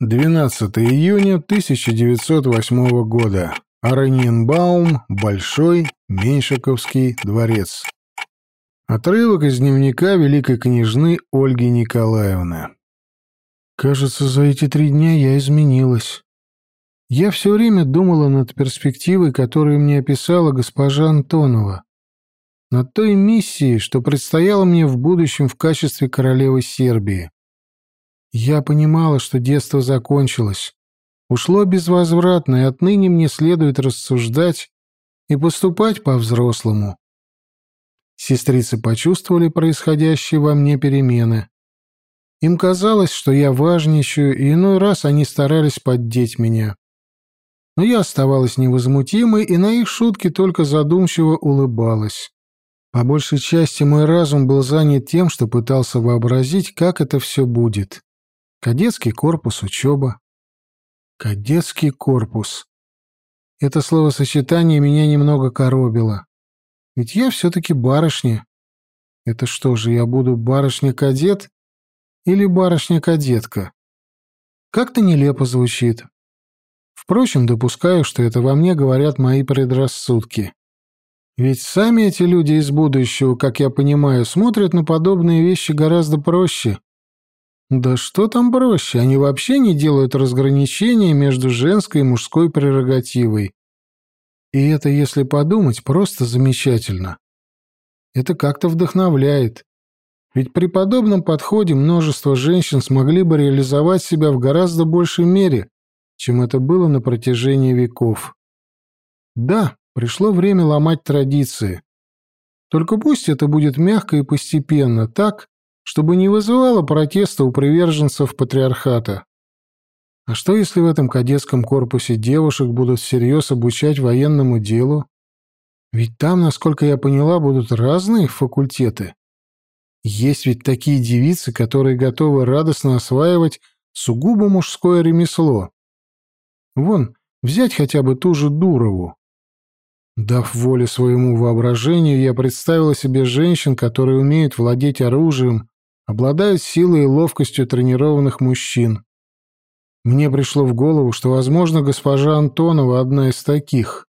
12 июня 1908 года. Араньенбаум, Большой, Меньшиковский дворец. Отрывок из дневника великой княжны Ольги Николаевны. Кажется, за эти три дня я изменилась. Я все время думала над перспективой, которую мне описала госпожа Антонова. Над той миссией, что предстояло мне в будущем в качестве королевы Сербии. Я понимала, что детство закончилось. Ушло безвозвратно, и отныне мне следует рассуждать и поступать по-взрослому. Сестрицы почувствовали происходящие во мне перемены. Им казалось, что я важничаю, и иной раз они старались поддеть меня но я оставалась невозмутимой и на их шутки только задумчиво улыбалась. По большей части мой разум был занят тем, что пытался вообразить, как это все будет. Кадетский корпус, учеба. Кадетский корпус. Это словосочетание меня немного коробило. Ведь я все-таки барышня. Это что же, я буду барышня-кадет или барышня-кадетка? Как-то нелепо звучит. Впрочем, допускаю, что это во мне говорят мои предрассудки. Ведь сами эти люди из будущего, как я понимаю, смотрят на подобные вещи гораздо проще. Да что там проще, они вообще не делают разграничения между женской и мужской прерогативой. И это, если подумать, просто замечательно. Это как-то вдохновляет. Ведь при подобном подходе множество женщин смогли бы реализовать себя в гораздо большей мере, чем это было на протяжении веков. Да, пришло время ломать традиции. Только пусть это будет мягко и постепенно, так, чтобы не вызывало протеста у приверженцев патриархата. А что, если в этом кадетском корпусе девушек будут всерьез обучать военному делу? Ведь там, насколько я поняла, будут разные факультеты. Есть ведь такие девицы, которые готовы радостно осваивать сугубо мужское ремесло. Вон, взять хотя бы ту же Дурову. Дав волю своему воображению, я представила себе женщин, которые умеют владеть оружием, обладают силой и ловкостью тренированных мужчин. Мне пришло в голову, что, возможно, госпожа Антонова одна из таких.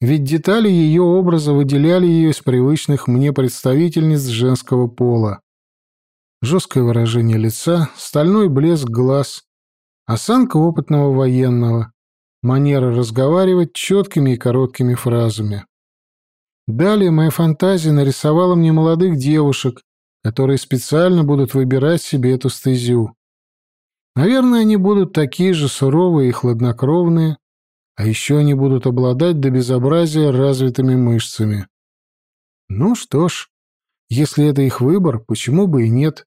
Ведь детали ее образа выделяли ее из привычных мне представительниц женского пола. Жесткое выражение лица, стальной блеск глаз, Осанка опытного военного, манера разговаривать четкими и короткими фразами. Далее моя фантазия нарисовала мне молодых девушек, которые специально будут выбирать себе эту стезю. Наверное, они будут такие же суровые и хладнокровные, а еще они будут обладать до безобразия развитыми мышцами. Ну что ж, если это их выбор, почему бы и нет?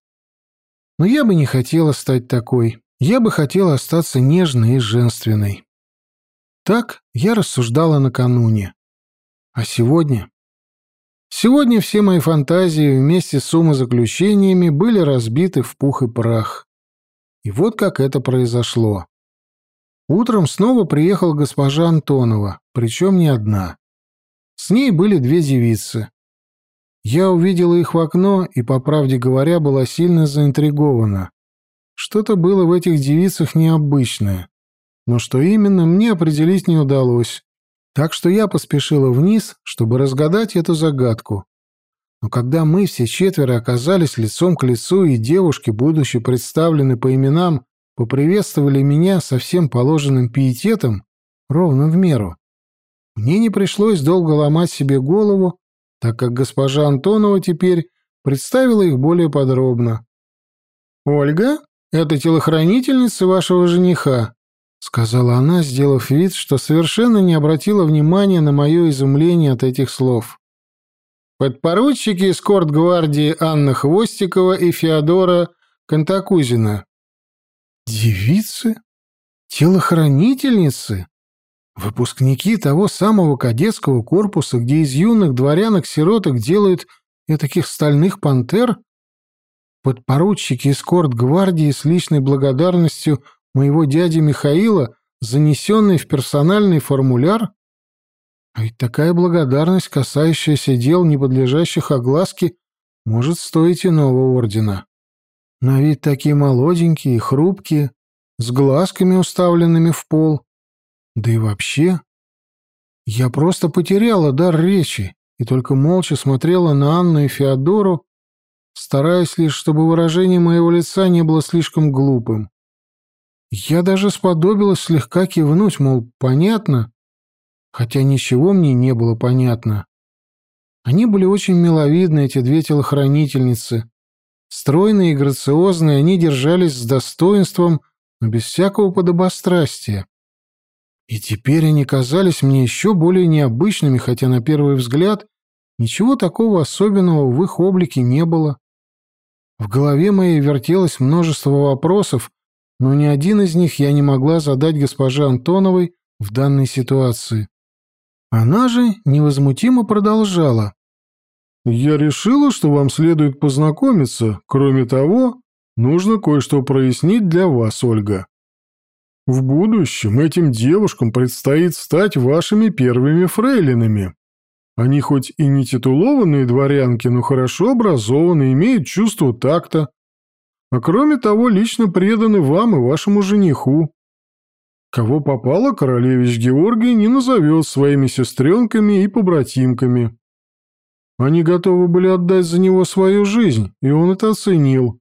Но я бы не хотела стать такой. Я бы хотела остаться нежной и женственной. Так я рассуждала накануне. А сегодня? Сегодня все мои фантазии вместе с умозаключениями были разбиты в пух и прах. И вот как это произошло. Утром снова приехала госпожа Антонова, причем не одна. С ней были две девицы. Я увидела их в окно и, по правде говоря, была сильно заинтригована. Что-то было в этих девицах необычное, но что именно, мне определить не удалось. Так что я поспешила вниз, чтобы разгадать эту загадку. Но когда мы все четверо оказались лицом к лицу, и девушки, будучи представлены по именам, поприветствовали меня со всем положенным пиететом, ровно в меру. Мне не пришлось долго ломать себе голову, так как госпожа Антонова теперь представила их более подробно. «Ольга?» «Это телохранительница вашего жениха», — сказала она, сделав вид, что совершенно не обратила внимания на мое изумление от этих слов. «Подпоручики эскорт-гвардии Анна Хвостикова и Феодора Кантакузина». «Девицы? Телохранительницы?» Выпускники того самого кадетского корпуса, где из юных дворянок-сироток делают таких стальных пантер? подпоручик эскорт-гвардии с личной благодарностью моего дяди Михаила, занесенный в персональный формуляр? А ведь такая благодарность, касающаяся дел, не подлежащих огласке, может стоить иного ордена. На вид такие молоденькие и хрупкие, с глазками, уставленными в пол. Да и вообще, я просто потеряла дар речи и только молча смотрела на Анну и Феодору, стараясь лишь, чтобы выражение моего лица не было слишком глупым. Я даже сподобилась слегка кивнуть, мол, понятно, хотя ничего мне не было понятно. Они были очень миловидны, эти две телохранительницы. Стройные и грациозные, они держались с достоинством, но без всякого подобострастия. И теперь они казались мне еще более необычными, хотя на первый взгляд ничего такого особенного в их облике не было. В голове моей вертелось множество вопросов, но ни один из них я не могла задать госпоже Антоновой в данной ситуации. Она же невозмутимо продолжала. «Я решила, что вам следует познакомиться. Кроме того, нужно кое-что прояснить для вас, Ольга. В будущем этим девушкам предстоит стать вашими первыми фрейлинами. Они хоть и не титулованные дворянки, но хорошо образованы, имеют чувство такта, а кроме того лично преданы вам и вашему жениху. Кого попало, королевич Георгий не назовет своими сестренками и побратимками. Они готовы были отдать за него свою жизнь, и он это оценил.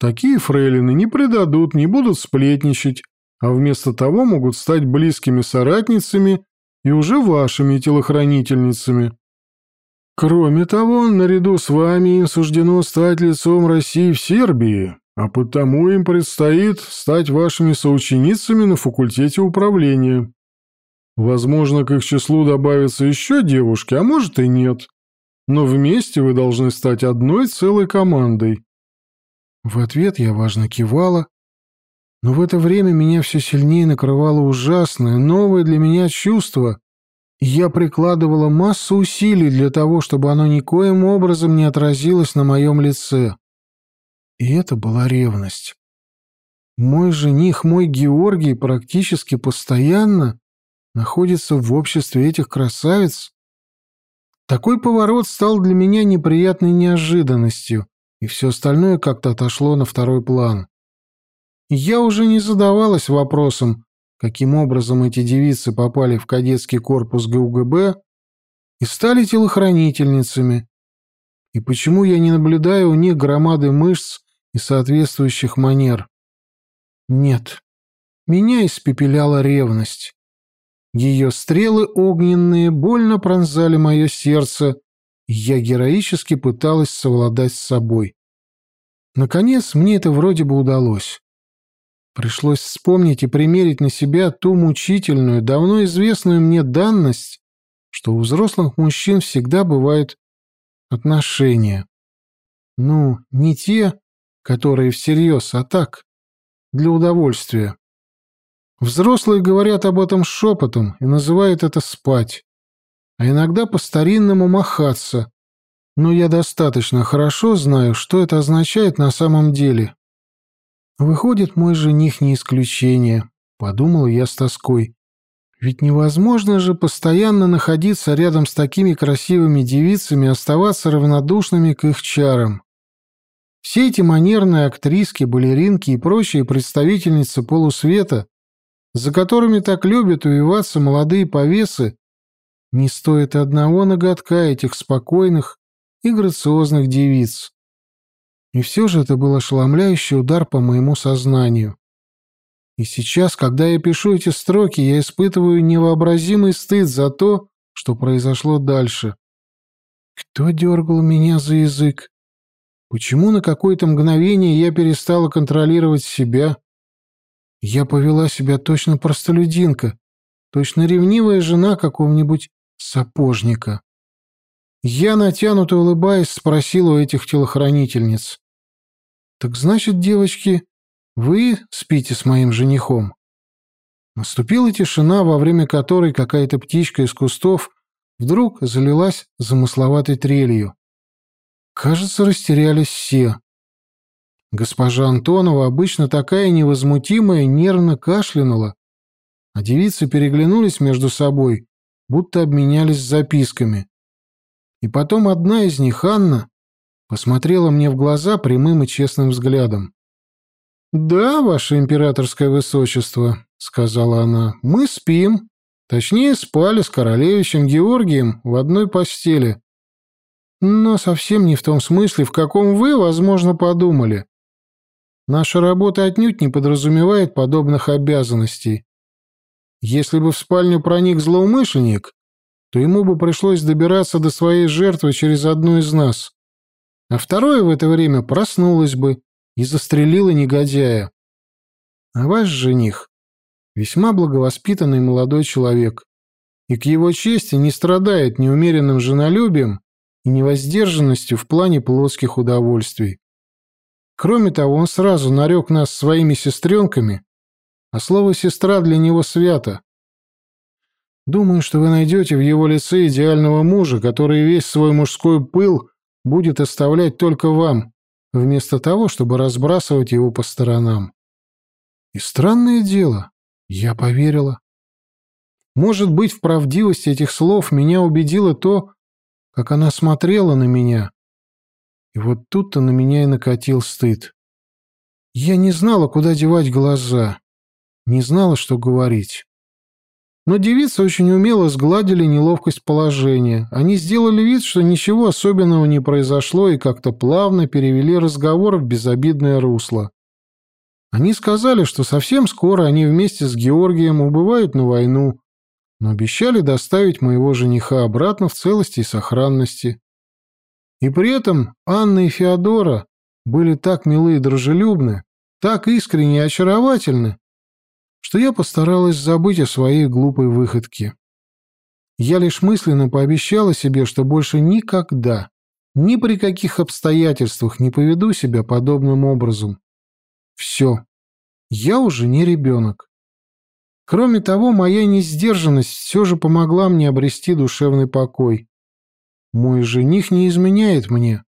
Такие фрейлины не предадут, не будут сплетничать, а вместо того могут стать близкими соратницами и уже вашими телохранительницами. Кроме того, наряду с вами им суждено стать лицом России в Сербии, а потому им предстоит стать вашими соученицами на факультете управления. Возможно, к их числу добавятся еще девушки, а может и нет. Но вместе вы должны стать одной целой командой. В ответ я важно кивала, но в это время меня все сильнее накрывало ужасное, новое для меня чувство, я прикладывала массу усилий для того, чтобы оно никоим образом не отразилось на моем лице. И это была ревность. Мой жених, мой Георгий, практически постоянно находится в обществе этих красавиц. Такой поворот стал для меня неприятной неожиданностью, и все остальное как-то отошло на второй план. Я уже не задавалась вопросом, каким образом эти девицы попали в кадетский корпус ГУГБ и стали телохранительницами, и почему я не наблюдаю у них громады мышц и соответствующих манер. Нет, меня испепеляла ревность. Ее стрелы огненные больно пронзали мое сердце, и я героически пыталась совладать с собой. Наконец, мне это вроде бы удалось. Пришлось вспомнить и примерить на себя ту мучительную, давно известную мне данность, что у взрослых мужчин всегда бывают отношения. Ну, не те, которые всерьез, а так, для удовольствия. Взрослые говорят об этом шепотом и называют это спать, а иногда по-старинному махаться, но я достаточно хорошо знаю, что это означает на самом деле. Выходит, мой жених не исключение, подумал я с тоской. Ведь невозможно же постоянно находиться рядом с такими красивыми девицами и оставаться равнодушными к их чарам. Все эти манерные актриски, балеринки и прочие представительницы полусвета, за которыми так любят увиваться молодые повесы, не стоит одного ноготка этих спокойных и грациозных девиц. И все же это был ошеломляющий удар по моему сознанию. И сейчас, когда я пишу эти строки, я испытываю невообразимый стыд за то, что произошло дальше. Кто дергал меня за язык? Почему на какое-то мгновение я перестала контролировать себя? Я повела себя точно простолюдинка, точно ревнивая жена какого-нибудь сапожника. Я, натянуто улыбаясь, спросил у этих телохранительниц. «Так значит, девочки, вы спите с моим женихом?» Наступила тишина, во время которой какая-то птичка из кустов вдруг залилась замысловатой трелью. Кажется, растерялись все. Госпожа Антонова, обычно такая невозмутимая, нервно кашлянула, а девицы переглянулись между собой, будто обменялись записками. И потом одна из них, Анна, посмотрела мне в глаза прямым и честным взглядом. «Да, ваше императорское высочество», — сказала она, — «мы спим. Точнее, спали с королевичем Георгием в одной постели. Но совсем не в том смысле, в каком вы, возможно, подумали. Наша работа отнюдь не подразумевает подобных обязанностей. Если бы в спальню проник злоумышленник, то ему бы пришлось добираться до своей жертвы через одну из нас. А второе в это время проснулось бы и застрелило негодяя. А ваш жених весьма благовоспитанный молодой человек, и к его чести не страдает неумеренным женолюбием и невоздержанностью в плане плотских удовольствий. Кроме того, он сразу нарек нас своими сестренками, а слово «сестра» для него свято. Думаю, что вы найдете в его лице идеального мужа, который весь свой мужской пыл будет оставлять только вам, вместо того, чтобы разбрасывать его по сторонам. И странное дело, я поверила. Может быть, в правдивости этих слов меня убедило то, как она смотрела на меня. И вот тут-то на меня и накатил стыд. Я не знала, куда девать глаза, не знала, что говорить. Но девицы очень умело сгладили неловкость положения. Они сделали вид, что ничего особенного не произошло и как-то плавно перевели разговор в безобидное русло. Они сказали, что совсем скоро они вместе с Георгием убывают на войну, но обещали доставить моего жениха обратно в целости и сохранности. И при этом Анна и Феодора были так милы и дружелюбны, так искренне и очаровательны, что я постаралась забыть о своей глупой выходке. Я лишь мысленно пообещала себе, что больше никогда, ни при каких обстоятельствах не поведу себя подобным образом. Все. Я уже не ребенок. Кроме того, моя несдержанность все же помогла мне обрести душевный покой. Мой жених не изменяет мне.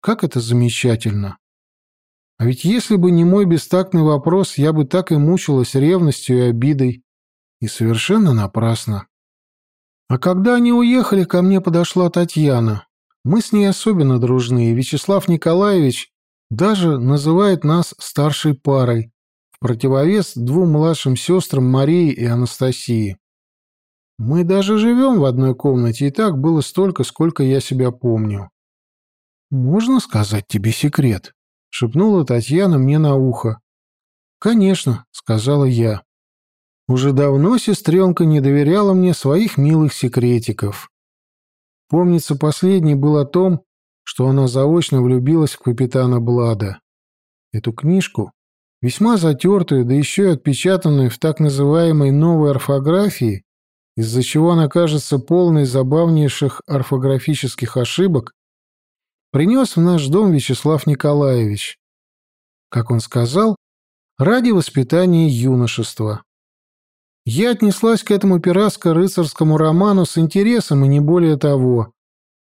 Как это замечательно. А ведь если бы не мой бестактный вопрос, я бы так и мучилась ревностью и обидой. И совершенно напрасно. А когда они уехали, ко мне подошла Татьяна. Мы с ней особенно дружны, и Вячеслав Николаевич даже называет нас старшей парой, в противовес двум младшим сестрам Марии и Анастасии. Мы даже живем в одной комнате, и так было столько, сколько я себя помню. «Можно сказать тебе секрет?» — шепнула Татьяна мне на ухо. «Конечно», — сказала я. Уже давно сестренка не доверяла мне своих милых секретиков. Помнится, последний был о том, что она заочно влюбилась в капитана Блада. Эту книжку, весьма затертую, да еще и отпечатанную в так называемой новой орфографии, из-за чего она кажется полной забавнейших орфографических ошибок, принес в наш дом Вячеслав Николаевич. Как он сказал, ради воспитания юношества. Я отнеслась к этому пиратско-рыцарскому роману с интересом и не более того.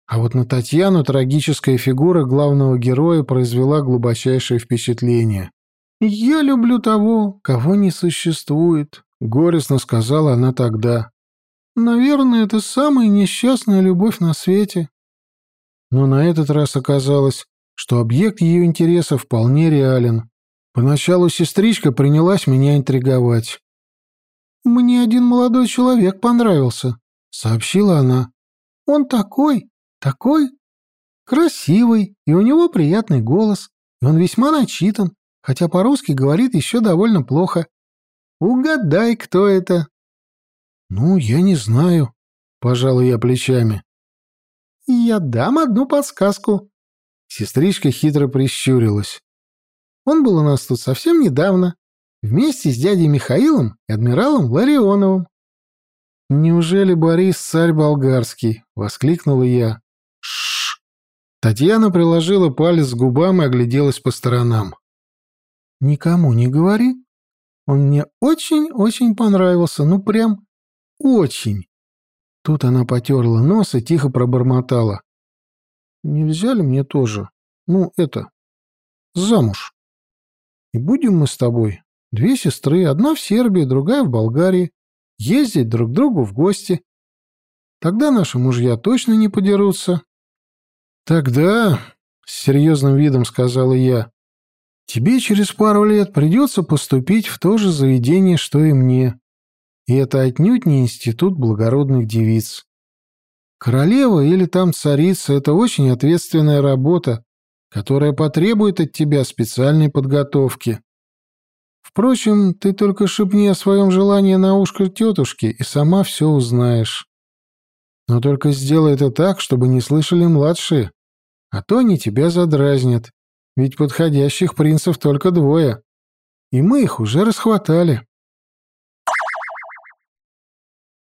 А вот на Татьяну трагическая фигура главного героя произвела глубочайшее впечатление. «Я люблю того, кого не существует», — горестно сказала она тогда. «Наверное, это самая несчастная любовь на свете». Но на этот раз оказалось, что объект ее интереса вполне реален. Поначалу сестричка принялась меня интриговать. «Мне один молодой человек понравился», — сообщила она. «Он такой, такой красивый, и у него приятный голос, и он весьма начитан, хотя по-русски говорит еще довольно плохо. Угадай, кто это?» «Ну, я не знаю», — пожал я плечами. «Я дам одну подсказку». Сестричка хитро прищурилась. «Он был у нас тут совсем недавно, вместе с дядей Михаилом и адмиралом Ларионовым». «Неужели Борис царь болгарский?» — воскликнула я. Татьяна приложила палец к губам и огляделась по сторонам. «Никому не говори. Он мне очень-очень понравился. Ну, прям очень». Тут она потерла нос и тихо пробормотала. «Нельзя ли мне тоже? Ну, это... замуж? И будем мы с тобой, две сестры, одна в Сербии, другая в Болгарии, ездить друг к другу в гости. Тогда наши мужья точно не подерутся, «Тогда», — с серьезным видом сказала я, — Тебе через пару лет придется поступить в то же заведение, что и мне. И это отнюдь не институт благородных девиц. Королева или там царица — это очень ответственная работа, которая потребует от тебя специальной подготовки. Впрочем, ты только шепни о своем желании на ушко тетушке и сама все узнаешь. Но только сделай это так, чтобы не слышали младшие, а то они тебя задразнят, ведь подходящих принцев только двое, и мы их уже расхватали.